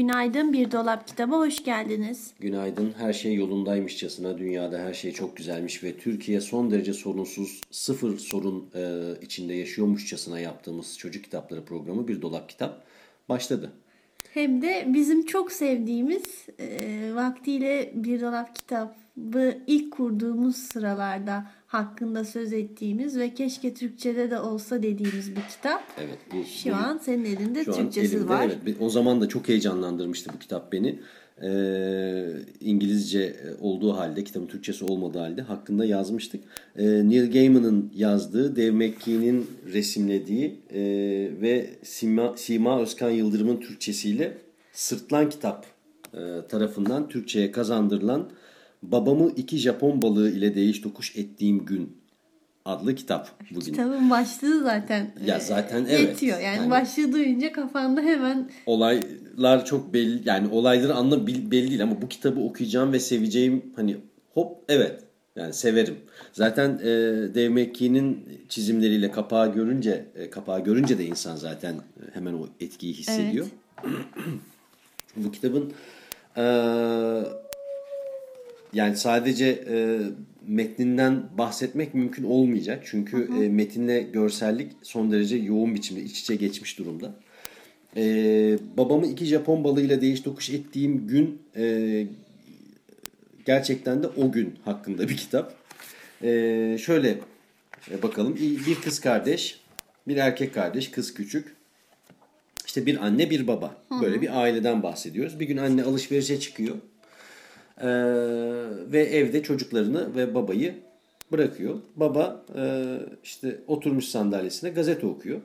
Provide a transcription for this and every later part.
Günaydın Bir Dolap Kitaba hoş geldiniz. Günaydın. Her şey yolundaymışçasına dünyada her şey çok güzelmiş ve Türkiye son derece sorunsuz, sıfır sorun e, içinde yaşıyormuşçasına yaptığımız çocuk kitapları programı bir dolap kitap başladı. Hem de bizim çok sevdiğimiz e, vaktiyle Bir Dolap Kitabı ilk kurduğumuz sıralarda hakkında söz ettiğimiz ve keşke Türkçe'de de olsa dediğimiz bir kitap. Evet. Bu, Şu bu- an senin elinde şu Türkçesi elimde, var. Evet. O zaman da çok heyecanlandırmıştı bu kitap beni. Ee, İngilizce olduğu halde, kitabın Türkçesi olmadığı halde hakkında yazmıştık. Ee, Neil Gaiman'ın yazdığı, Dave McKee'nin resimlediği e, ve Sima, Sima Özkan Yıldırım'ın Türkçesiyle Sırtlan Kitap e, tarafından Türkçe'ye kazandırılan Babamı iki Japon balığı ile değiş tokuş ettiğim gün adlı kitap bugün. Kitabın başlığı zaten Ya e, zaten evet. yetiyor. Yani, Yani- başlığı duyunca kafanda hemen olaylar çok belli yani olayları anla belli değil ama bu kitabı okuyacağım ve seveceğim hani hop evet yani severim. Zaten e, Dave McKee'nin çizimleriyle kapağı görünce e, kapağı görünce de insan zaten hemen o etkiyi hissediyor. bu kitabın e, yani sadece e, metninden bahsetmek mümkün olmayacak. Çünkü e, metinle görsellik son derece yoğun biçimde iç içe geçmiş durumda. E, babamı iki Japon balığıyla değiş tokuş ettiğim gün e, gerçekten de o gün hakkında bir kitap. E, şöyle e, bakalım. Bir kız kardeş, bir erkek kardeş, kız küçük. İşte bir anne bir baba. Böyle bir aileden bahsediyoruz. Bir gün anne alışverişe çıkıyor. Ee, ve evde çocuklarını ve babayı bırakıyor. Baba e, işte oturmuş sandalyesine gazete okuyor.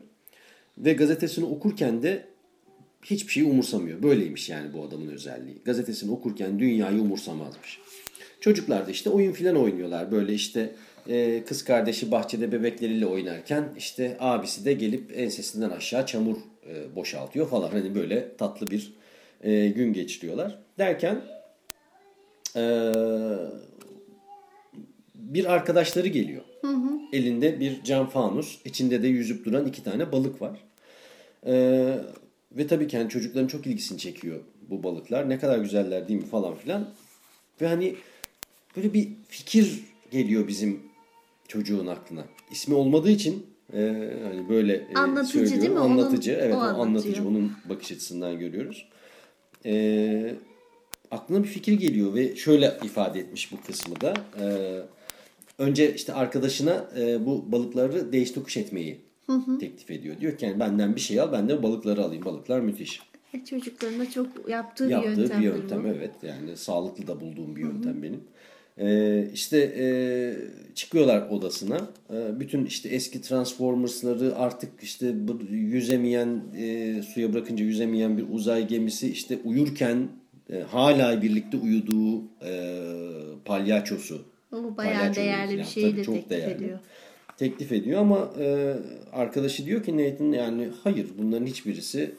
Ve gazetesini okurken de hiçbir şeyi umursamıyor. Böyleymiş yani bu adamın özelliği. Gazetesini okurken dünyayı umursamazmış. Çocuklar da işte oyun filan oynuyorlar. Böyle işte e, kız kardeşi bahçede bebekleriyle oynarken işte abisi de gelip ensesinden aşağı çamur e, boşaltıyor falan. Hani böyle tatlı bir e, gün geçiriyorlar. Derken ee, bir arkadaşları geliyor. Elinde bir cam fanus, içinde de yüzüp duran iki tane balık var. Ee, ve tabii ki hani çocukların çok ilgisini çekiyor bu balıklar. Ne kadar güzeller değil mi falan filan. Ve hani böyle bir fikir geliyor bizim çocuğun aklına. İsmi olmadığı için e, hani böyle e, Anlatıcı söylüyorum. değil mi? Onun- Anlatıcı. evet o anlatıcı. Onun bakış açısından görüyoruz. Eee aklına bir fikir geliyor ve şöyle ifade etmiş bu kısmı da. Ee, önce işte arkadaşına e, bu balıkları değiş tokuş etmeyi teklif ediyor. Diyor ki yani benden bir şey al ben de balıkları alayım. Balıklar müthiş. E, çocukların da çok yaptığı, Yaptığı bir bir yöntemdir yöntem bu. evet. Yani sağlıklı da bulduğum bir yöntem benim. Ee, işte e, çıkıyorlar odasına. Ee, bütün işte eski Transformers'ları artık işte bu yüzemeyen e, suya bırakınca yüzemeyen bir uzay gemisi işte uyurken e, hala birlikte uyuduğu e, palyaçosu. O bayağı Palyaço değerli bir yani. şeyi Tabii de çok teklif değerli. ediyor. Teklif ediyor ama e, arkadaşı diyor ki Nathan yani hayır bunların hiçbirisi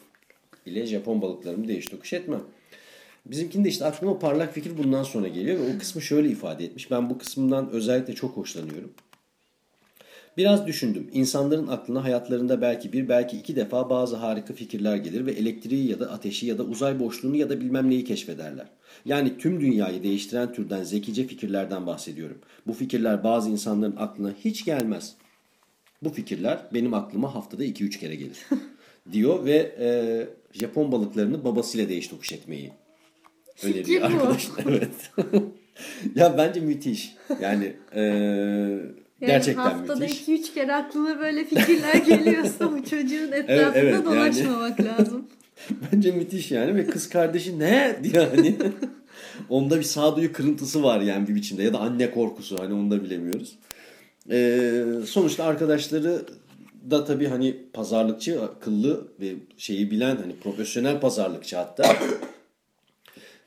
ile Japon balıklarımı değiş tokuş etmem. Bizimkinde işte aklıma parlak fikir bundan sonra geliyor ve o kısmı şöyle ifade etmiş. Ben bu kısmından özellikle çok hoşlanıyorum. Biraz düşündüm. İnsanların aklına hayatlarında belki bir belki iki defa bazı harika fikirler gelir ve elektriği ya da ateşi ya da uzay boşluğunu ya da bilmem neyi keşfederler. Yani tüm dünyayı değiştiren türden zekice fikirlerden bahsediyorum. Bu fikirler bazı insanların aklına hiç gelmez. Bu fikirler benim aklıma haftada 2-3 kere gelir. diyor ve e, Japon balıklarını babasıyla değiş tokuş etmeyi öneriyor arkadaşlar. Evet. ya bence müthiş. Yani e, Yani gerçekten haftada müthiş. 2-3 kere aklına böyle fikirler geliyorsa bu çocuğun etrafında evet, yani. dolaşmamak lazım. Bence müthiş yani ve kız kardeşi ne diyor hani. Onda bir sağduyu kırıntısı var yani bir biçimde ya da anne korkusu hani onu da bilemiyoruz. Ee, sonuçta arkadaşları da tabii hani pazarlıkçı, akıllı ve şeyi bilen hani profesyonel pazarlıkçı hatta.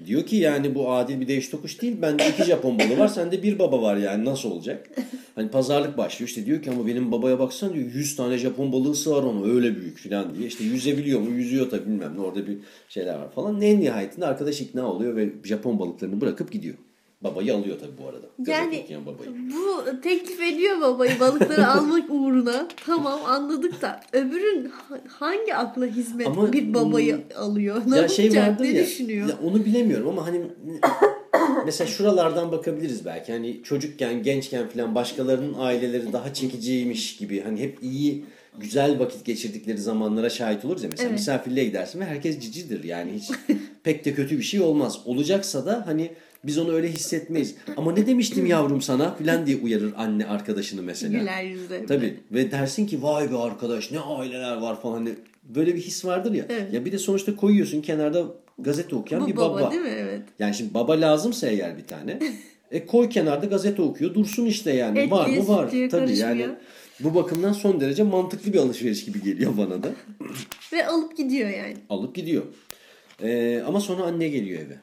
Diyor ki yani bu adil bir değiş tokuş değil. Bende iki Japon balı var. Sende bir baba var yani nasıl olacak? Hani pazarlık başlıyor. İşte diyor ki ama benim babaya baksan diyor 100 tane Japon balığı sığar onu öyle büyük falan diye. İşte yüzebiliyor mu? Yüzüyor tabii bilmem ne orada bir şeyler var falan. En nihayetinde arkadaş ikna oluyor ve Japon balıklarını bırakıp gidiyor. Babayı alıyor tabii bu arada. Yani babayı. bu teklif ediyor babayı balıkları almak uğruna. Tamam anladık da öbürün ha- hangi akla hizmet Ama, bir babayı alıyor? Ne ya yapacak? şey ne ya, düşünüyor? ya onu bilemiyorum ama hani mesela şuralardan bakabiliriz belki. Hani çocukken, gençken falan başkalarının aileleri daha çekiciymiş gibi. Hani hep iyi, güzel vakit geçirdikleri zamanlara şahit oluruz ya. Mesela Evet. misafirliğe gidersin ve herkes cicidir. Yani hiç pek de kötü bir şey olmaz. Olacaksa da hani biz onu öyle hissetmeyiz. Ama ne demiştim yavrum sana falan diye uyarır anne arkadaşını mesela. Güler yüzle. Tabii ve dersin ki vay be arkadaş ne aileler var falan hani böyle bir his vardır ya. Evet. Ya bir de sonuçta koyuyorsun kenarda gazete okuyan Bu bir baba, baba. değil mi? Evet. Yani şimdi baba lazımsa eğer bir tane. e koy kenarda gazete okuyor dursun işte yani. Etliye, var mı var. Tabii yani karışmıyor. bu bakımdan son derece mantıklı bir alışveriş gibi geliyor bana da. Ve alıp gidiyor yani. Alıp gidiyor. E, ama sonra anne geliyor eve.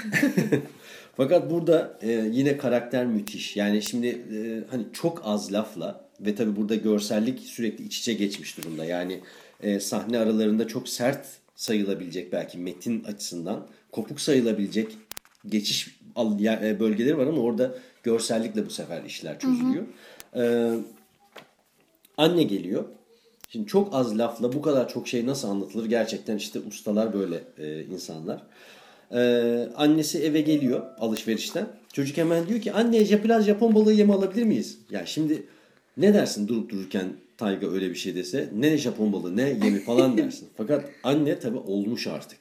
Fakat burada e, yine karakter müthiş. Yani şimdi e, hani çok az lafla ve tabi burada görsellik sürekli iç içe geçmiş durumda. Yani e, sahne aralarında çok sert sayılabilecek belki metin açısından kopuk sayılabilecek geçiş e, bölgeleri var ama orada görsellikle bu sefer işler çözülüyor. E, anne geliyor. Şimdi çok az lafla bu kadar çok şey nasıl anlatılır? Gerçekten işte ustalar böyle e, insanlar. Ee, annesi eve geliyor alışverişten. Çocuk hemen diyor ki anne biraz Japon balığı yemi alabilir miyiz? Ya şimdi ne dersin durup dururken Tayga öyle bir şey dese ne Japon balığı ne yemi falan dersin. Fakat anne tabi olmuş artık.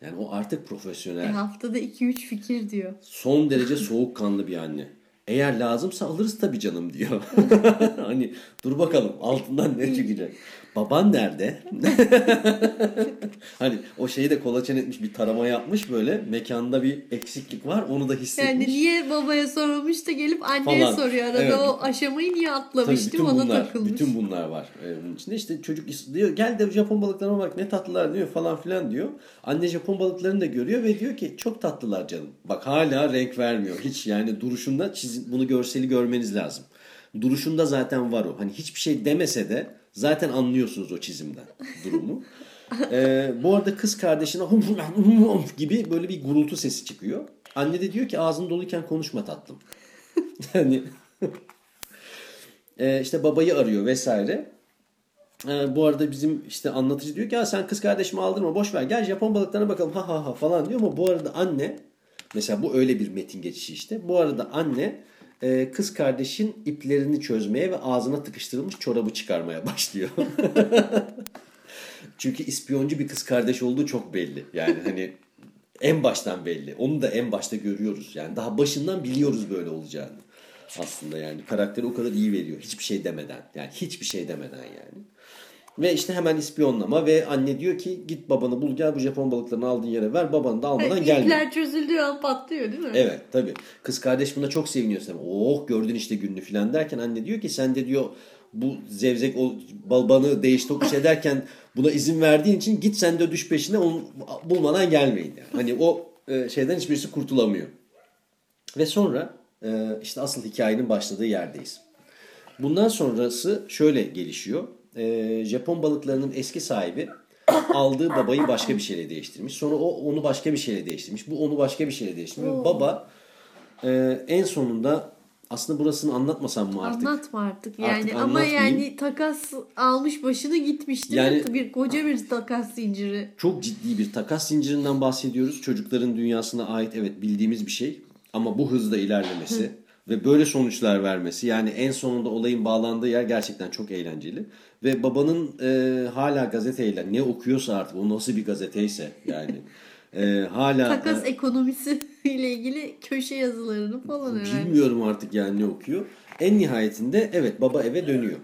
Yani o artık E, profesyonel. haftada 2-3 fikir diyor. Son derece soğukkanlı bir anne. Eğer lazımsa alırız tabii canım diyor. hani dur bakalım altından ne çıkacak. Baban nerede? hani o şeyi de kolaçan etmiş bir tarama yapmış böyle. Mekanda bir eksiklik var onu da hissetmiş. Yani niye babaya sorulmuş da gelip anneye Falan. soruyor arada Evet. o aşamayı niye atlamış değil mi? Ona bunlar, takılmış. bütün bunlar var ee, bunun içinde. İşte çocuk diyor gel de Japon balıklarına bak ne tatlılar diyor falan filan diyor. Anne Japon balıklarını da görüyor ve diyor ki çok tatlılar canım. Bak hala renk vermiyor. Hiç yani duruşunda çizim, bunu görseli görmeniz lazım. Duruşunda zaten var o. Hani hiçbir şey demese de zaten anlıyorsunuz o çizimden durumu. Ee, bu arada kız kardeşine gibi böyle bir gurultu sesi çıkıyor. Anne de diyor ki ağzın doluyken konuşma tatlım. yani ee, işte babayı arıyor vesaire. Ee, bu arada bizim işte anlatıcı diyor ki ya sen kız kardeşimi aldırma boş ver gel Japon balıklarına bakalım ha ha ha falan diyor ama bu arada anne mesela bu öyle bir metin geçişi işte. Bu arada anne e, kız kardeşin iplerini çözmeye ve ağzına tıkıştırılmış çorabı çıkarmaya başlıyor. Çünkü ispiyoncu bir kız kardeş olduğu çok belli. Yani hani en baştan belli. Onu da en başta görüyoruz. Yani daha başından biliyoruz böyle olacağını. Aslında yani karakteri o kadar iyi veriyor. Hiçbir şey demeden. Yani hiçbir şey demeden yani. Ve işte hemen ispiyonlama ve anne diyor ki git babanı bul gel bu Japon balıklarını aldığın yere ver babanı da almadan Yani gelme. İpler çözüldüğü an patlıyor değil mi? Evet tabii. Kız kardeş buna çok seviniyor. Sen, Oh gördün işte gününü falan derken anne diyor ki sen de diyor bu zevzek o balbanı değiş tokuş ederken buna izin verdiğin için git sen de düş peşine onu bulmadan gelmeyin. Yani. Hani o e, şeyden hiçbirisi kurtulamıyor. Ve sonra e, işte asıl hikayenin başladığı yerdeyiz. Bundan sonrası şöyle gelişiyor. E, Japon balıklarının eski sahibi aldığı babayı başka bir şeyle değiştirmiş. Sonra o onu başka bir şeyle değiştirmiş. Bu onu başka bir şeyle değiştirmiş. Ve Baba e, en sonunda aslında burasını anlatmasam mı artık? Anlatma artık yani Artık ama yani takas almış başını gitmiş değil Yani- mi? Bir koca bir takas zinciri. Çok ciddi bir takas zincirinden bahsediyoruz. Çocukların dünyasına ait evet bildiğimiz bir şey. Ama bu hızda ilerlemesi ve böyle sonuçlar vermesi yani en sonunda olayın bağlandığı yer gerçekten çok eğlenceli. Ve babanın e, hala gazeteyle ne okuyorsa artık o nasıl bir gazeteyse yani e, hala... Takas e, ekonomisi ile ilgili köşe yazılarını falan herhalde. Bilmiyorum artık yani ne okuyor. En nihayetinde evet baba eve dönüyor.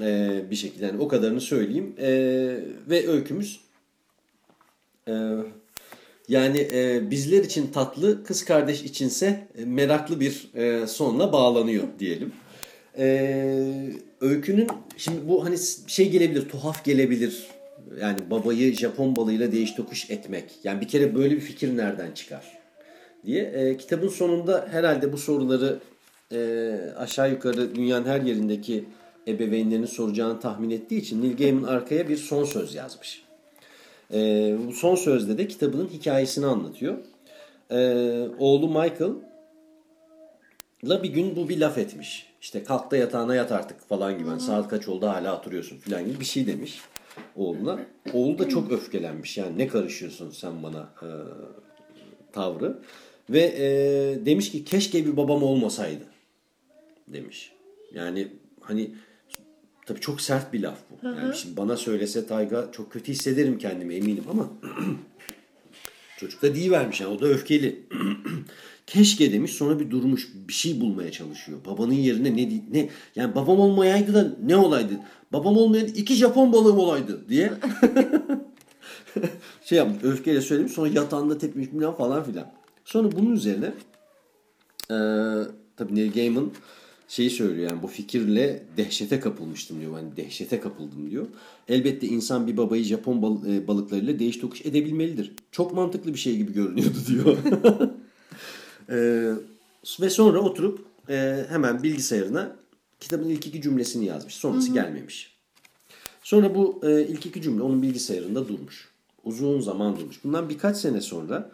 Ee, bir şekilde yani o kadarını söyleyeyim. Ee, ve öykümüz e, yani e, bizler için tatlı, kız kardeş içinse e, meraklı bir e, sonla bağlanıyor diyelim. Ee, öykünün şimdi bu hani şey gelebilir, tuhaf gelebilir. Yani babayı Japon balığıyla değiş tokuş etmek. Yani bir kere böyle bir fikir nereden çıkar diye. E, kitabın sonunda herhalde bu soruları e, aşağı yukarı dünyanın her yerindeki ebeveynlerin soracağını tahmin ettiği için Neil Gaiman arkaya bir son söz yazmış. E, bu son sözde de kitabının hikayesini anlatıyor. E, oğlu Michael la bir gün bu bir laf etmiş. İşte kalk da yatağına yat artık falan gibi. Yani saat kaç oldu hala oturuyorsun falan gibi bir şey demiş oğluna. Oğul da çok öfkelenmiş. Yani ne karışıyorsun sen bana e, tavrı. Ve e, demiş ki keşke bir babam olmasaydı demiş. Yani hani tabii çok sert bir laf bu. Yani şimdi bana söylese Tayga çok kötü hissederim kendimi eminim ama çocuk da vermiş yani o da öfkeli. Keşke demiş sonra bir durmuş bir şey bulmaya çalışıyor. Babanın yerine ne ne yani babam olmayaydı da ne olaydı? Babam olmayan iki Japon balığım olaydı diye. şey yapmış öfkeyle söylemiş sonra yatağında tepmiş falan filan. Sonra bunun üzerine e, tabii Neil Gaiman şeyi söylüyor yani bu fikirle dehşete kapılmıştım diyor. Yani dehşete kapıldım diyor. Elbette insan bir babayı Japon bal, e, balıklarıyla değiş tokuş edebilmelidir. Çok mantıklı bir şey gibi görünüyordu diyor. e, ve sonra oturup e, hemen bilgisayarına kitabın ilk iki cümlesini yazmış. Sonrası hı hı. gelmemiş. Sonra bu e, ilk iki cümle onun bilgisayarında durmuş. Uzun zaman durmuş. Bundan birkaç sene sonra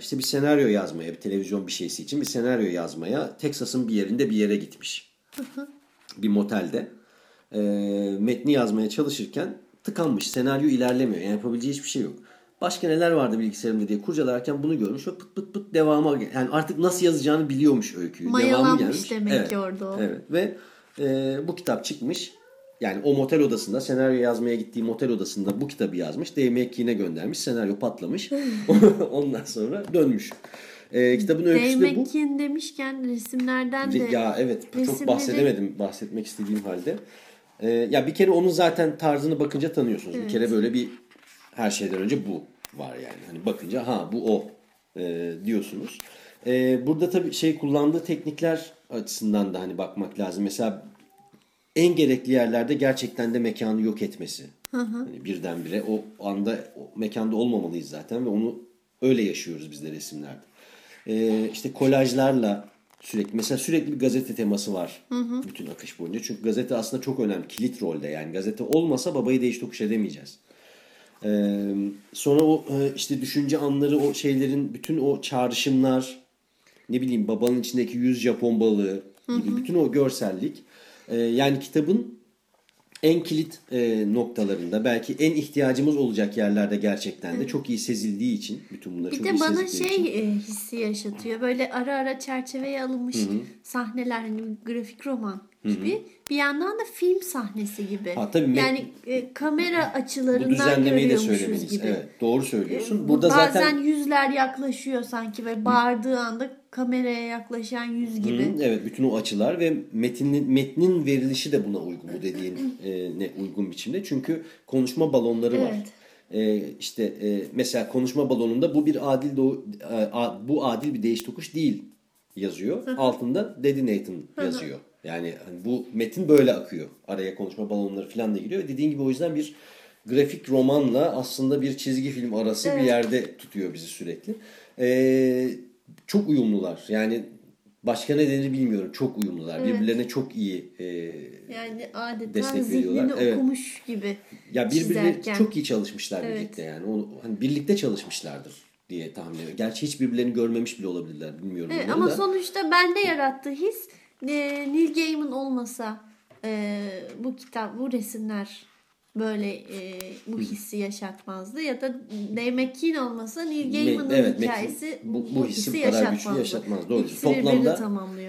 işte bir senaryo yazmaya, bir televizyon bir şeysi için bir senaryo yazmaya Texas'ın bir yerinde bir yere gitmiş. bir motelde. E, metni yazmaya çalışırken tıkanmış. Senaryo ilerlemiyor. Yani yapabileceği hiçbir şey yok. Başka neler vardı bilgisayarımda diye kurcalarken bunu görmüş ve pıt pıt pıt devama yani artık nasıl yazacağını biliyormuş öyküyü. Mayalanmış Devamı gelmiş. demek evet, ki orada o. Evet ve e, bu kitap çıkmış. Yani o motel odasında senaryo yazmaya gittiği motel odasında bu kitabı yazmış. McKean'e göndermiş. Senaryo patlamış. Ondan sonra dönmüş. Ee, kitabın öyküsü de bu. McKean demişken resimlerden de. Ya evet resimleri... çok bahsedemedim bahsetmek istediğim halde. Ee, ya bir kere onun zaten tarzını bakınca tanıyorsunuz. Evet. Bir kere böyle bir her şeyden önce bu var yani. Hani bakınca ha bu o e, diyorsunuz. E, burada tabii şey kullandığı teknikler açısından da hani bakmak lazım. Mesela en gerekli yerlerde gerçekten de mekanı yok etmesi. Hı hı. Hani birdenbire o anda o mekanda olmamalıyız zaten ve onu öyle yaşıyoruz biz de resimlerde. Ee, işte kolajlarla sürekli mesela sürekli bir gazete teması var hı hı. bütün akış boyunca. Çünkü gazete aslında çok önemli. Kilit rolde yani. Gazete olmasa babayı değiş tokuş edemeyeceğiz. Ee, sonra o e, işte düşünce anları o şeylerin bütün o çağrışımlar ne bileyim babanın içindeki yüz Japon balığı gibi hı hı. bütün o görsellik e, yani kitabın en kilit e, noktalarında belki en ihtiyacımız olacak yerlerde gerçekten de çok iyi sezildiği için bütün bunlar bir çok de iyi bana şey için. hissi yaşatıyor. Böyle ara ara çerçeveye alınmış Hı-hı. sahneler hani grafik roman gibi. Hı-hı. Bir yandan da film sahnesi gibi. Ha, tabii yani e, kamera açılarından görüyormuşuz gibi. Evet, doğru söylüyorsun. E, Burada bazen zaten yüzler yaklaşıyor sanki ve bağırdığı anda kameraya yaklaşan yüz gibi. Hı, evet, bütün o açılar ve metnin metnin verilişi de buna uygun bu dediğin e, ne uygun biçimde. Çünkü konuşma balonları evet. var. E, işte e, mesela konuşma balonunda bu bir adil doğu, e, a, bu adil bir değiş tokuş değil yazıyor. Altında Daddy Nathan yazıyor. Yani hani bu metin böyle akıyor. Araya konuşma balonları falan da giriyor. Dediğin gibi o yüzden bir grafik romanla aslında bir çizgi film arası evet. bir yerde tutuyor bizi sürekli. Ee, çok uyumlular. Yani başka ne denir bilmiyorum. Çok uyumlular. Evet. Birbirlerine çok iyi e, yani adeta destek veriyorlar. Evet. okumuş gibi Ya birbirine çok iyi çalışmışlar evet. birlikte yani. Onu, hani birlikte çalışmışlardır diye tahmin ediyorum. Gerçi hiç birbirlerini görmemiş bile olabilirler. Bilmiyorum. Evet, ama da. sonuçta bende yarattığı his e, Neil Gaiman olmasa e, bu kitap, bu resimler böyle e, bu hissi yaşatmazdı ya da Dave McKean olmasa Neil Gaiman'ın evet, hikayesi bu, bu, bu hissi, hissi bu kadar güçlü yaşatmaz. Doğru. toplamda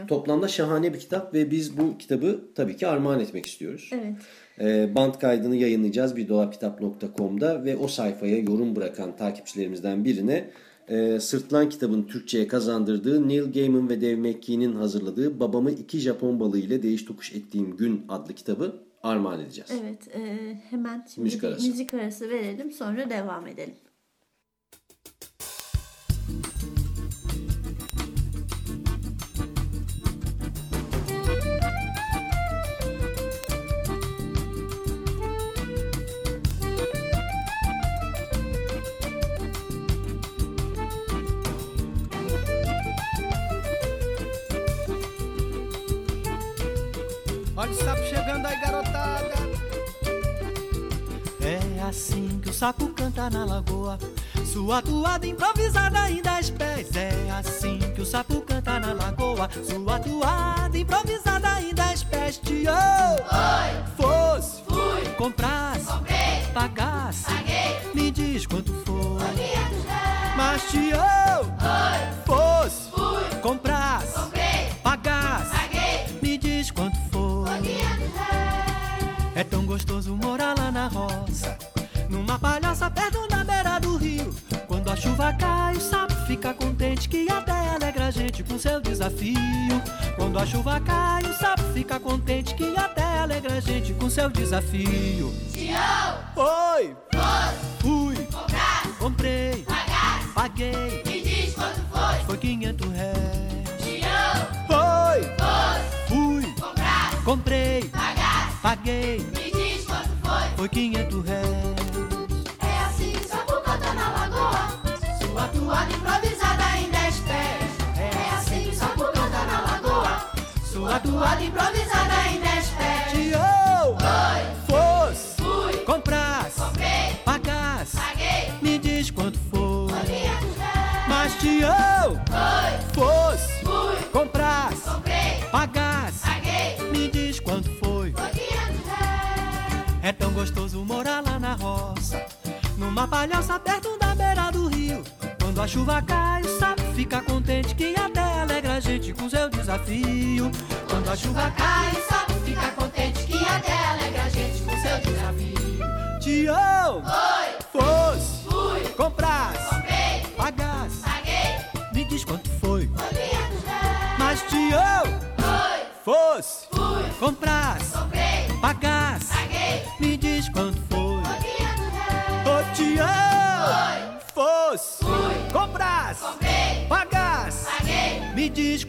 toplamda şahane bir kitap ve biz bu kitabı tabii ki armağan etmek istiyoruz. Evet. E, band kaydını yayınlayacağız birdolapkitap.com'da ve o sayfaya yorum bırakan takipçilerimizden birine e, Sırtlan kitabın Türkçe'ye kazandırdığı Neil Gaiman ve Dave McKean'in hazırladığı Babamı iki Japon balığı ile değiş tokuş ettiğim gün adlı kitabı armağan edeceğiz. Evet e, hemen şimdi müzik arası. müzik arası verelim sonra devam edelim. O sapo chegando aí, garotada. É assim que o sapo canta na lagoa. Sua toada improvisada em dez pés. É assim que o sapo canta na lagoa. Sua toada improvisada em dez pés. Tio! Oi! Fosse! Fui! Comprasse! Comprei! Pagasse! Paguei! Me diz quanto foi. Mas tio! Cai, o sapo fica contente que até alegra a gente com seu desafio. Quando a chuva cai, o sapo fica contente que até alegra a gente com seu desafio. Oi! Fui! Comprei! Paguei! Me diz quanto foi? Foi 500 réis. Oi! Fui! Comprei! Paguei! Me diz quanto foi? Foi 500 réis. Sua toada improvisada em dez pés. É assim que sapo canta na lagoa. Sua toada improvisada em dez pés. Tio! Oi, Fosse! fui, Comprasse! comprei, Pagasse! paguei, Me diz quanto foi. Mas tio! Oi, Fosse! fui, Comprasse! comprei, Pagasse! paguei, Me diz quanto foi. É tão gostoso morar lá na roça. Numa palhaça perto chuva cai, fica contente que até alegra a gente com seu desafio. Quando a chuva cai, sapo fica contente que até alegra a gente com seu desafio. tio! Oi,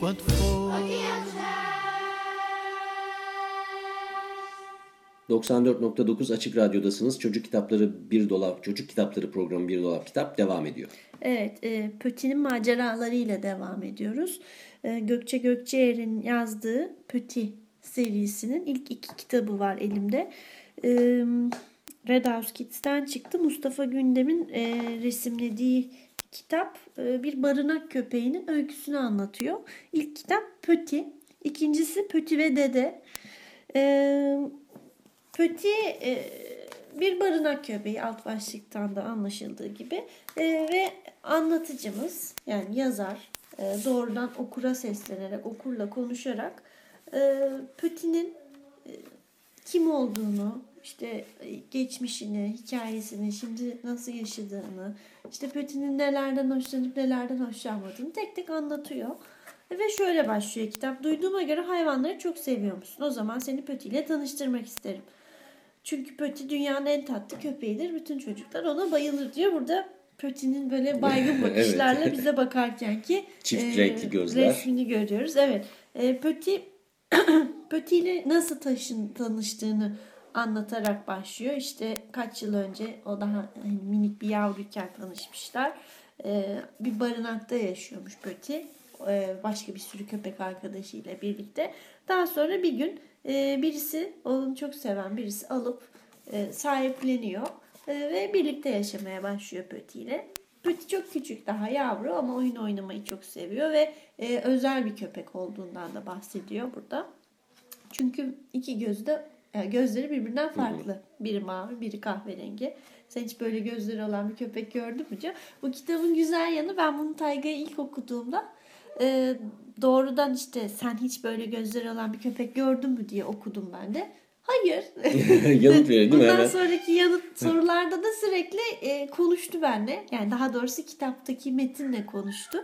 Réis. 94.9 Açık Radyo'dasınız. Çocuk kitapları bir dolap, çocuk kitapları programı bir dolap kitap devam ediyor. Evet, e, Pöti'nin maceralarıyla devam ediyoruz. E, Gökçe Gökçeer'in yazdığı Pöti serisinin ilk iki kitabı var elimde. E, Red House Kids'ten çıktı. Mustafa Gündem'in e, resimlediği kitap e, bir barınak köpeğinin öyküsünü anlatıyor. İlk kitap Pöti, ikincisi Pöti ve Dede. E, Pöti e, bir barınak köpeği alt başlıktan da anlaşıldığı gibi ve anlatıcımız yani yazar doğrudan okura seslenerek okurla konuşarak Pöti'nin kim olduğunu işte e, geçmişini, hikayesini, şimdi nasıl yaşadığını, işte Pöti'nin nelerden hoşlanıp nelerden hoşlanmadığını tek tek anlatıyor. Ve şöyle başlıyor kitap. Duyduğuma göre hayvanları çok seviyormuşsun. O zaman seni Pöti ile tanıştırmak isterim. Çünkü Pöti dünyanın en tatlı köpeğidir. Bütün çocuklar ona bayılır diyor. Burada Pöti'nin böyle baygın bakışlarla Evet. bize bakarken ki Çift e, renkli gözler. resmini görüyoruz. Evet. E, Pöti Pöti ile nasıl taşın, tanıştığını anlatarak başlıyor. İşte kaç yıl önce o daha hani minik bir yavruyken tanışmışlar. E, bir barınakta yaşıyormuş Pöti. E, başka bir sürü köpek arkadaşıyla birlikte. Daha sonra bir gün e, birisi onu çok seven birisi alıp e, sahipleniyor E, ve birlikte yaşamaya başlıyor Pöti ile. Pöti çok küçük daha yavru ama oyun oynamayı çok seviyor ve e, özel bir köpek olduğundan da bahsediyor burada. Çünkü iki gözü de gözleri birbirinden farklı. Biri mavi, biri kahverengi. Sen hiç böyle gözleri olan bir köpek gördün mü? Can? Bu kitabın güzel yanı ben bunu Tayga'ya ilk okuduğumda e, doğrudan işte sen hiç böyle gözleri olan bir köpek gördün mü diye okudum ben de. Hayır. Yanıt verir değil mi Bundan hemen? sonraki yanıt sorularda da sürekli e, konuştu benimle. Yani daha doğrusu kitaptaki metinle konuştu.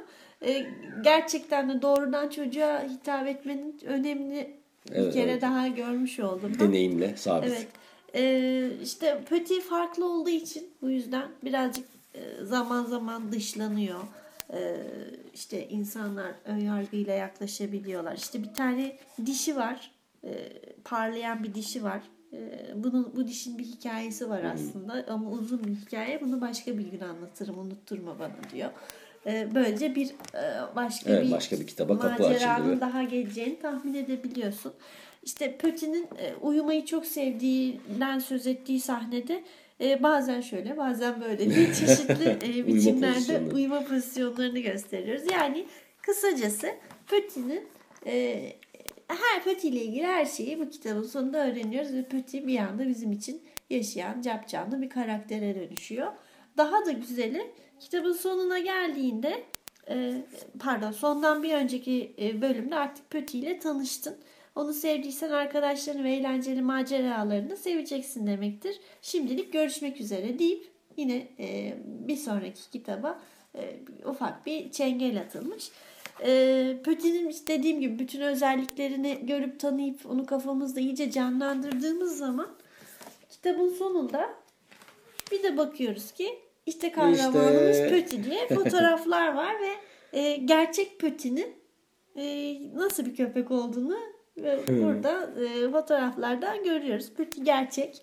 E, gerçekten de doğrudan çocuğa hitap etmenin önemli bir Evet, kere evet. daha görmüş oldum. Deneyimle sabit. Evet. Ee, işte Pöti farklı olduğu için bu yüzden birazcık e, zaman zaman dışlanıyor. Ee, işte insanlar önyargıyla yaklaşabiliyorlar. İşte bir tane dişi var. Ee, parlayan bir dişi var. Ee, bunun bu dişin bir hikayesi var aslında ama uzun bir hikaye. Bunu başka bir gün anlatırım. Unutturma bana diyor. E, böylece bir e, başka Evet, bir başka bir kitaba kapı ve- daha geleceğini tahmin edebiliyorsun. İşte Pöti'nin e, uyumayı çok sevdiğinden söz ettiği sahnede e, bazen şöyle bazen böyle diye çeşitli biçimlerde pozisyonları. uyuma pozisyonlarını gösteriyoruz. Yani kısacası Pöti'nin her Pöti ile ilgili her şeyi bu kitabın sonunda öğreniyoruz ve Pöti bir anda bizim için yaşayan, capcanlı bir karaktere dönüşüyor. Daha da güzeli kitabın sonuna geldiğinde e, pardon sondan bir önceki e, bölümde artık Pöti ile tanıştın. Onu sevdiysen arkadaşlarını ve eğlenceli maceralarını seveceksin demektir. Şimdilik görüşmek üzere deyip yine e, bir sonraki kitaba ufak bir çengel atılmış. Pöti'nin dediğim gibi bütün özelliklerini görüp tanıyıp onu kafamızda iyice canlandırdığımız zaman kitabın sonunda bir de bakıyoruz ki işte kahramanımız İşte. Pöti diye fotoğraflar var ve e, gerçek Pöti'nin e, nasıl bir köpek olduğunu e, burada e, fotoğraflardan görüyoruz. Pöti gerçek.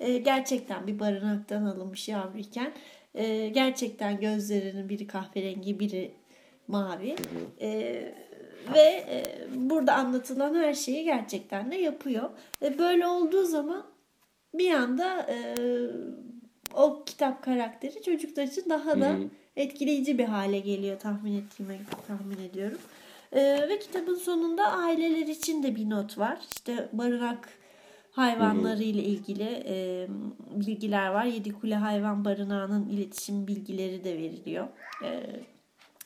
E, gerçekten bir barınaktan alınmış yavruyken. E, gerçekten gözlerinin biri kahverengi biri mavi. E, ve e, burada anlatılan her şeyi gerçekten de yapıyor. E, böyle olduğu zaman bir anda e, o kitap karakteri çocuklar için daha da etkileyici bir hale geliyor tahmin ettiğime tahmin ediyorum. E, ve kitabın sonunda aileler için de bir not var. İşte barınak hayvanları ile ilgili e, bilgiler var. Yedikule Hayvan Barınağı'nın iletişim bilgileri de veriliyor. E,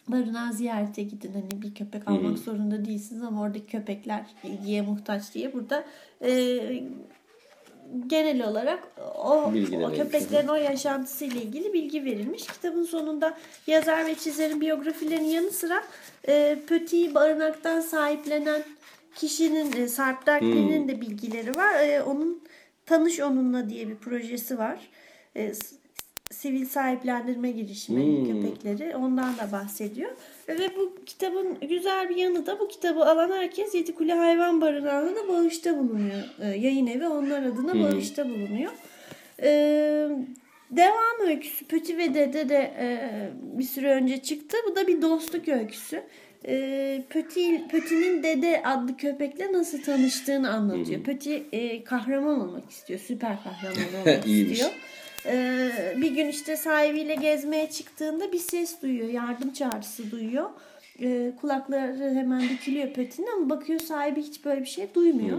barınağı ziyarete gidin. Hani bir köpek almak zorunda değilsiniz ama oradaki köpekler ilgiye muhtaç diye burada e, genel olarak o, Bilgiler o köpeklerin o yaşantısıyla ilgili bilgi verilmiş. Kitabın sonunda yazar ve çizerin biyografilerinin yanı sıra e, Pöti'yi barınaktan sahiplenen kişinin e, Sarp Darklin'in de bilgileri var. E, onun Tanış Onunla diye bir projesi var. E, sivil sahiplendirme girişimi köpekleri ondan da bahsediyor. Ve bu kitabın güzel bir yanı da bu kitabı alan herkes Yedikule Hayvan Barınağı'na da bağışta bulunuyor. E, yayın evi onlar adına bağışta bulunuyor. E, devam öyküsü Pöti ve Dede de e, bir süre önce çıktı. Bu da bir dostluk öyküsü. E, Pöti, Pöti'nin Dede adlı köpekle nasıl tanıştığını anlatıyor. Pöti e, kahraman olmak istiyor. Süper kahraman olmak istiyor. Ee, bir gün işte sahibiyle gezmeye çıktığında bir ses duyuyor. Yardım çağrısı duyuyor. Ee, kulakları hemen dikiliyor Pöti'nin ama bakıyor sahibi hiç böyle bir şey duymuyor.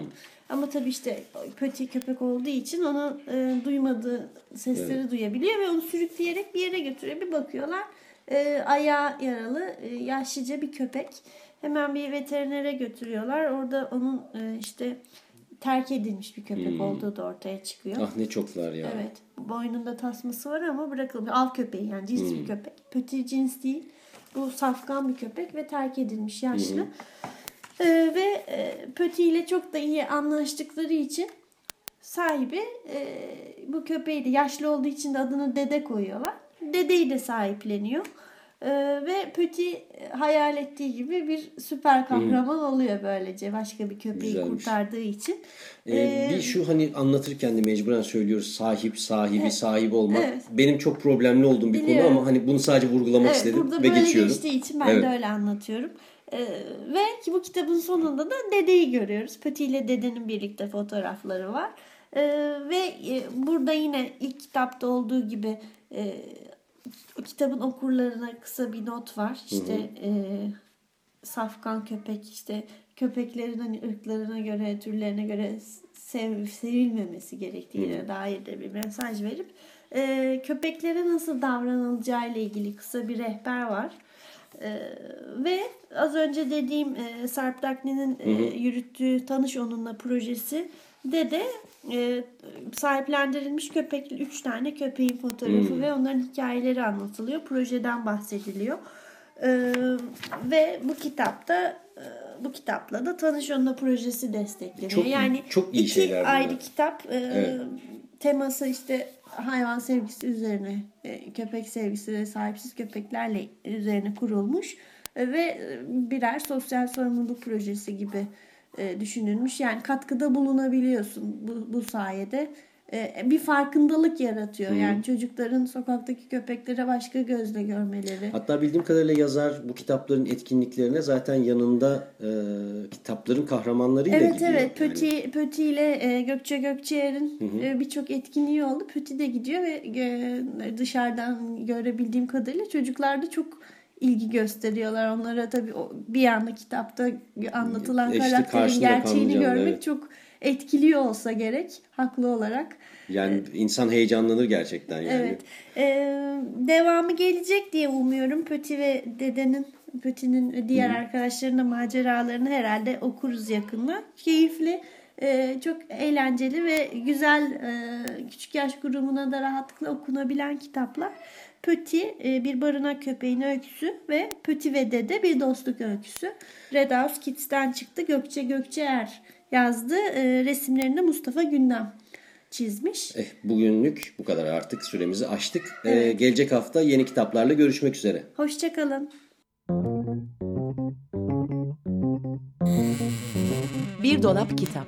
Ama tabii işte Pöti köpek olduğu için onu e, duymadığı sesleri duyabiliyor ve onu sürükleyerek bir yere götürüyor. Bir bakıyorlar e, ayağı yaralı e, yaşlıca bir köpek. Hemen bir veterinere götürüyorlar. Orada onun e, işte terk edilmiş bir köpek olduğu da ortaya çıkıyor. Ah ne çoklar ya. Evet. Boynunda tasması var ama bırakılmış. Av köpeği yani cins bir köpek. Pöti cins değil. Bu safkan bir köpek ve terk edilmiş yaşlı. Ee, ve e, Pöti ile çok da iyi anlaştıkları için sahibi e, bu köpeği de yaşlı olduğu için de adını Dede koyuyorlar. Dedeyi de sahipleniyor. Ee, ve Pöti e, hayal ettiği gibi bir süper kahraman oluyor böylece başka bir köpeği Güzelmiş. kurtardığı için. Ee, Ee, bir şu hani anlatırken de mecburen söylüyoruz sahip, sahibi, sahibi olmak. Evet. Benim çok problemli olduğum bir konu Biliyorum. ama hani bunu sadece vurgulamak Evet, istedim burada ve böyle geçiyorum. geçtiği için ben Evet. de öyle anlatıyorum. Ee, ve ki bu kitabın sonunda da dedeyi görüyoruz. Pöti ile dedenin birlikte fotoğrafları var. Ee, ve e, burada yine ilk kitapta olduğu gibi e, kitabın okurlarına kısa bir not var. İşte e, safkan köpek işte köpeklerin hani ırklarına göre, türlerine göre sev, sevilmemesi gerektiğine dair de bir mesaj verip e, köpeklere nasıl davranılacağı ile ilgili kısa bir rehber var. E, ve az önce dediğim e, Sarp Dakni'nin e, yürüttüğü Tanış Onunla projesi de de e, sahiplendirilmiş köpekli 3 tane köpeğin fotoğrafı ve onların hikayeleri anlatılıyor. Projeden bahsediliyor. Ee, ve bu kitapta e, bu kitapla da Tanış Onunla projesi destekleniyor. Çok yani çok iyi iki şeyler bunlar. ayrı kitap e, Evet. teması işte hayvan sevgisi üzerine e, köpek sevgisi ve sahipsiz köpeklerle üzerine kurulmuş E, ve e, birer sosyal sorumluluk projesi gibi e, düşünülmüş. Yani katkıda bulunabiliyorsun bu, bu sayede e, bir farkındalık yaratıyor. Yani çocukların sokaktaki köpeklere başka gözle görmeleri. Hatta bildiğim kadarıyla yazar bu kitapların etkinliklerine zaten yanında e, kitapların kahramanlarıyla Evet gidiyor. evet Yani Pöti, Pöti ile e, Gökçe Gökçeer'in e, birçok etkinliği oldu. Pöti de gidiyor ve e, dışarıdan görebildiğim kadarıyla çocuklar da çok ilgi gösteriyorlar. Onlara tabii bir anda kitapta anlatılan İşte karakterin gerçeğini görmek evet. çok etkiliyor olsa gerek haklı olarak. Yani insan heyecanlanır gerçekten yani. Evet. Ee, devamı gelecek diye umuyorum. Pöti ve dedenin Pöti'nin diğer arkadaşlarının da maceralarını herhalde okuruz yakında. Keyifli, e, çok eğlenceli ve güzel e, küçük yaş grubuna da rahatlıkla okunabilen kitaplar. Pöti e, bir barınak köpeğin öyküsü ve Pöti ve Dede bir dostluk öyküsü. Red House Kids'ten çıktı. Gökçe Gökçeer yazdı. E, resimlerini Mustafa Gündem çizmiş. Eh, bugünlük bu kadar artık süremizi aştık. Ee, Evet. gelecek hafta yeni kitaplarla görüşmek üzere. Hoşçakalın. Bir dolap kitap.